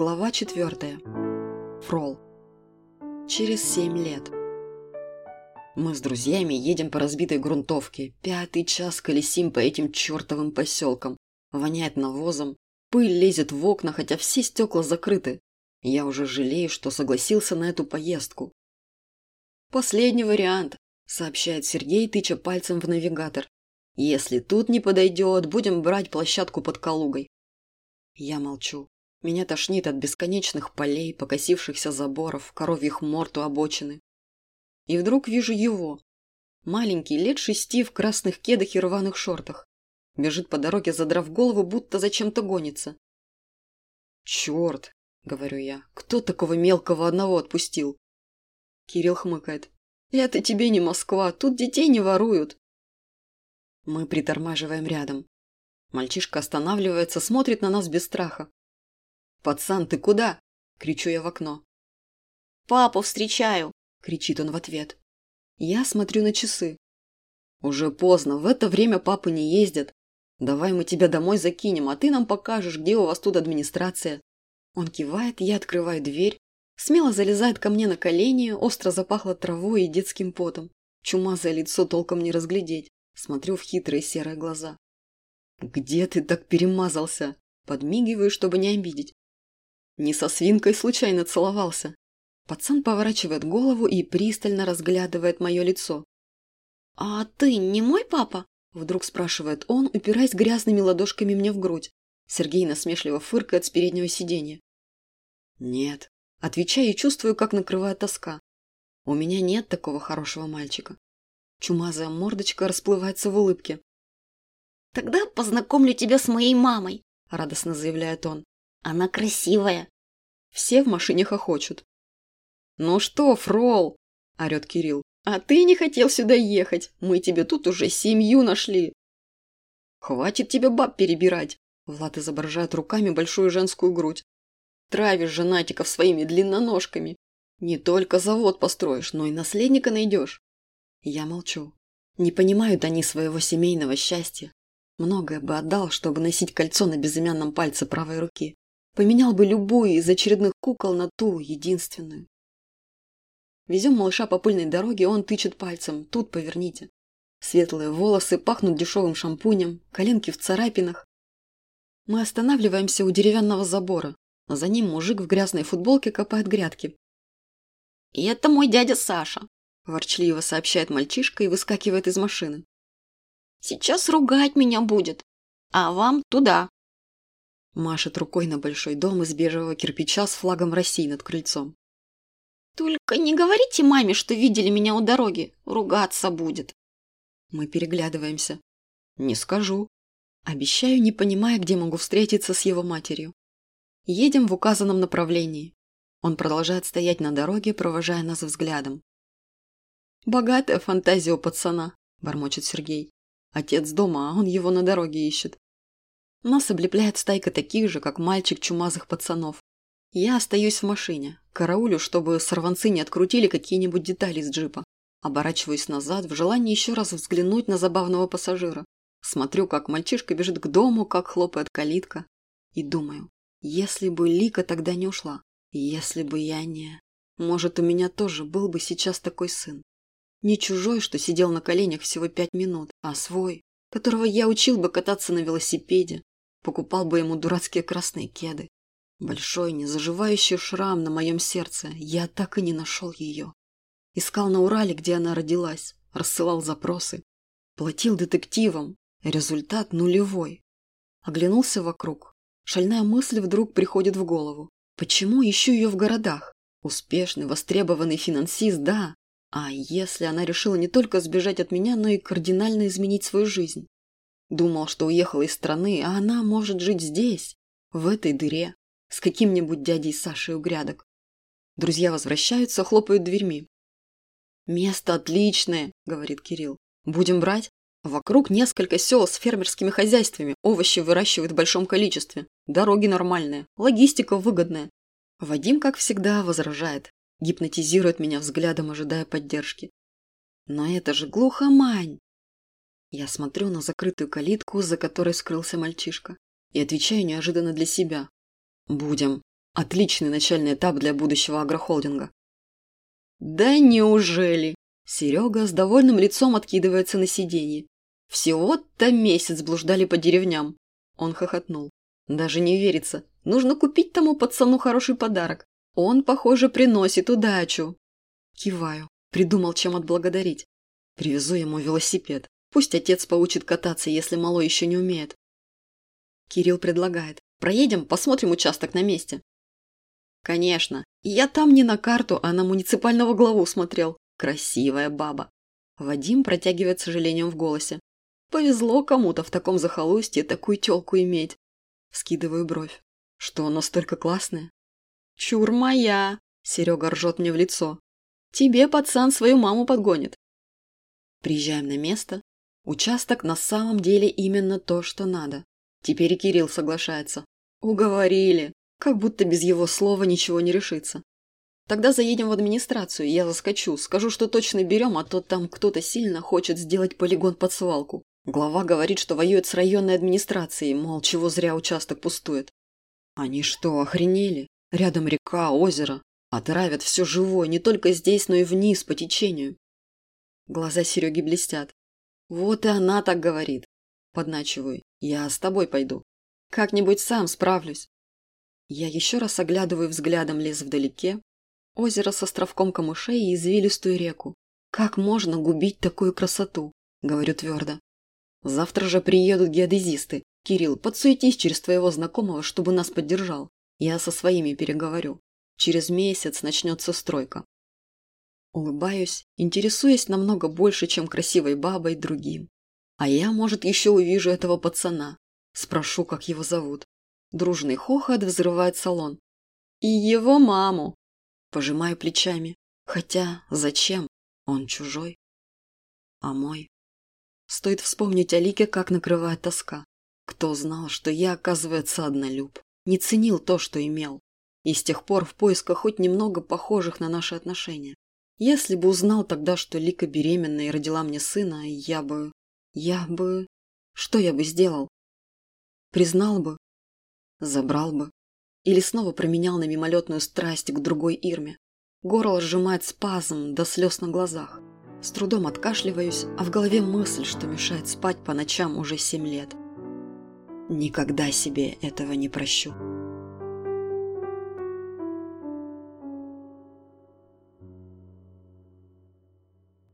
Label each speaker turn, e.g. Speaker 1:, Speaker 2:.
Speaker 1: Глава четвертая. Фрол. Через семь лет. Мы с друзьями едем по разбитой грунтовке. Пятый час колесим по этим чертовым поселкам. Воняет навозом. Пыль лезет в окна, хотя все стекла закрыты. Я уже жалею, что согласился на эту поездку. «Последний вариант», – сообщает Сергей, тыча пальцем в навигатор. «Если тут не подойдет, будем брать площадку под Калугой». Я молчу. Меня тошнит от бесконечных полей, покосившихся заборов, коровьих морд у обочины. И вдруг вижу его. Маленький, лет шести, в красных кедах и рваных шортах. Бежит по дороге, задрав голову, будто зачем-то гонится. «Черт!» — говорю я. «Кто такого мелкого одного отпустил?» Кирилл хмыкает. «Это тебе не Москва, тут детей не воруют». Мы притормаживаем рядом. Мальчишка останавливается, смотрит на нас без страха. «Пацан, ты куда?» – кричу я в окно.
Speaker 2: «Папу встречаю!»
Speaker 1: – кричит он в ответ. Я смотрю на часы. «Уже поздно, в это время папы не ездят. Давай мы тебя домой закинем, а ты нам покажешь, где у вас тут администрация». Он кивает, я открываю дверь, Смело залезает ко мне на колени, остро запахло травой и детским потом. Чумазое лицо толком не разглядеть. Смотрю в хитрые серые глаза. «Где ты так перемазался?» Подмигиваю, чтобы не обидеть. Не со свинкой случайно целовался. Пацан поворачивает голову и пристально разглядывает мое лицо.
Speaker 2: «А ты не мой папа?»
Speaker 1: Вдруг спрашивает он, упираясь грязными ладошками мне в грудь. Сергей насмешливо фыркает с переднего сиденья. «Нет», Отвечаю и чувствую, как накрывает тоска. У меня нет такого хорошего мальчика. Чумазая мордочка расплывается в улыбке.
Speaker 2: «Тогда познакомлю тебя с моей мамой», – радостно заявляет он. «Она красивая».
Speaker 1: Все в машине хохочут. «Ну что, Фрол?» – орет Кирилл. «А ты не хотел сюда ехать. Мы тебе тут уже семью нашли». «Хватит тебе баб перебирать!» Влад изображает руками большую женскую грудь. Травишь женатиков своими длинноножками. Не только завод построишь, но и наследника найдешь. Я молчу. Не понимают они своего семейного счастья. Многое бы отдал, чтобы носить кольцо на безымянном пальце правой руки. Поменял бы любую из очередных кукол на ту, единственную. Везем малыша по пыльной дороге, он тычет пальцем. Тут поверните. Светлые волосы пахнут дешевым шампунем, коленки в царапинах. Мы останавливаемся у деревянного забора. А за ним мужик в грязной футболке копает грядки.
Speaker 2: «И это мой дядя Саша», –
Speaker 1: ворчливо сообщает мальчишка и выскакивает из машины.
Speaker 2: «Сейчас ругать меня будет, а вам туда».
Speaker 1: Машет рукой на большой дом из бежевого кирпича с флагом России над крыльцом.
Speaker 2: «Только не говорите маме, что видели меня у дороги, ругаться будет».
Speaker 1: Мы переглядываемся. «Не скажу». Обещаю, не понимая, где могу встретиться с его матерью. Едем в указанном направлении. Он продолжает стоять на дороге, провожая нас взглядом. «Богатая фантазия у пацана», – бормочет Сергей. «Отец дома, а он его на дороге ищет». Нас облепляет стайка таких же, как мальчик чумазых пацанов. Я остаюсь в машине, караулю, чтобы сорванцы не открутили какие-нибудь детали из джипа. Оборачиваюсь назад в желании еще раз взглянуть на забавного пассажира. Смотрю, как мальчишка бежит к дому, как хлопает калитка. И думаю, если бы Лика тогда не ушла, если бы я не... Может, у меня тоже был бы сейчас такой сын. Не чужой, что сидел на коленях всего пять минут, а свой, которого я учил бы кататься на велосипеде, покупал бы ему дурацкие красные кеды. Большой, незаживающий шрам на моем сердце, я так и не нашел ее. Искал на Урале, где она родилась, рассылал запросы, платил детективам, результат нулевой. Оглянулся вокруг, Шальная мысль вдруг приходит в голову. Почему ищу ее в городах? Успешный, востребованный финансист, да. А если она решила не только сбежать от меня, но и кардинально изменить свою жизнь? Думал, что уехала из страны, а она может жить здесь, в этой дыре, с каким-нибудь дядей Сашей грядок. Друзья возвращаются, хлопают дверьми. «Место отличное», — говорит Кирилл. «Будем брать?» Вокруг несколько сел с фермерскими хозяйствами, овощи выращивают в большом количестве, дороги нормальные, логистика выгодная. Вадим, как всегда, возражает, гипнотизирует меня взглядом, ожидая поддержки. Но это же глухомань! Я смотрю на закрытую калитку, за которой скрылся мальчишка, и отвечаю неожиданно для себя. Будем. Отличный начальный этап для будущего агрохолдинга. Да неужели? Серега с довольным лицом откидывается на сиденье. Всего-то месяц блуждали по деревням. Он хохотнул. Даже не верится. Нужно купить тому пацану хороший подарок. Он, похоже, приносит удачу. Киваю. Придумал, чем отблагодарить. Привезу ему велосипед. Пусть отец поучит кататься, если малой еще не умеет. Кирилл предлагает. Проедем, посмотрим участок на месте. Конечно. Я там не на карту, а на муниципального главу смотрел. Красивая баба. Вадим протягивает сожалением в голосе. Повезло кому-то в таком захолустье такую тёлку иметь. Скидываю бровь. Что, настолько классная? Чур моя! Серега ржет мне в лицо. Тебе пацан свою маму подгонит. Приезжаем на место. Участок на самом деле именно то, что надо. Теперь и Кирилл соглашается. Уговорили. Как будто без его слова ничего не решится. Тогда заедем в администрацию, я заскочу, скажу, что точно берем, а то там кто-то сильно хочет сделать полигон под свалку. Глава говорит, что воюет с районной администрацией, мол, чего зря участок пустует. Они что, охренели? Рядом река, озеро. Отравят все живое, не только здесь, но и вниз, по течению. Глаза Сереги блестят. Вот и она так говорит. Подначиваю. Я с тобой пойду. Как-нибудь сам справлюсь. Я еще раз оглядываю взглядом лес вдалеке, озеро с островком камышей и извилистую реку. Как можно губить такую красоту? Говорю твердо. Завтра же приедут геодезисты. Кирилл, подсуетись через твоего знакомого, чтобы нас поддержал. Я со своими переговорю. Через месяц начнется стройка. Улыбаюсь, интересуясь намного больше, чем красивой бабой другим. А я, может, еще увижу этого пацана. Спрошу, как его зовут. Дружный хохот взрывает салон. И его маму. Пожимаю плечами. Хотя, зачем? Он чужой. А мой? Стоит вспомнить о Лике, как накрывает тоска. Кто знал, что я, оказывается, однолюб. Не ценил то, что имел. И с тех пор в поисках хоть немного похожих на наши отношения. Если бы узнал тогда, что Лика беременна и родила мне сына, я бы... Я бы... Что я бы сделал? Признал бы, Забрал бы. Или снова променял на мимолетную страсть к другой Ирме. Горло сжимает спазм до слез на глазах. С трудом откашливаюсь, а в голове мысль, что мешает спать по ночам уже семь лет. Никогда себе этого не прощу.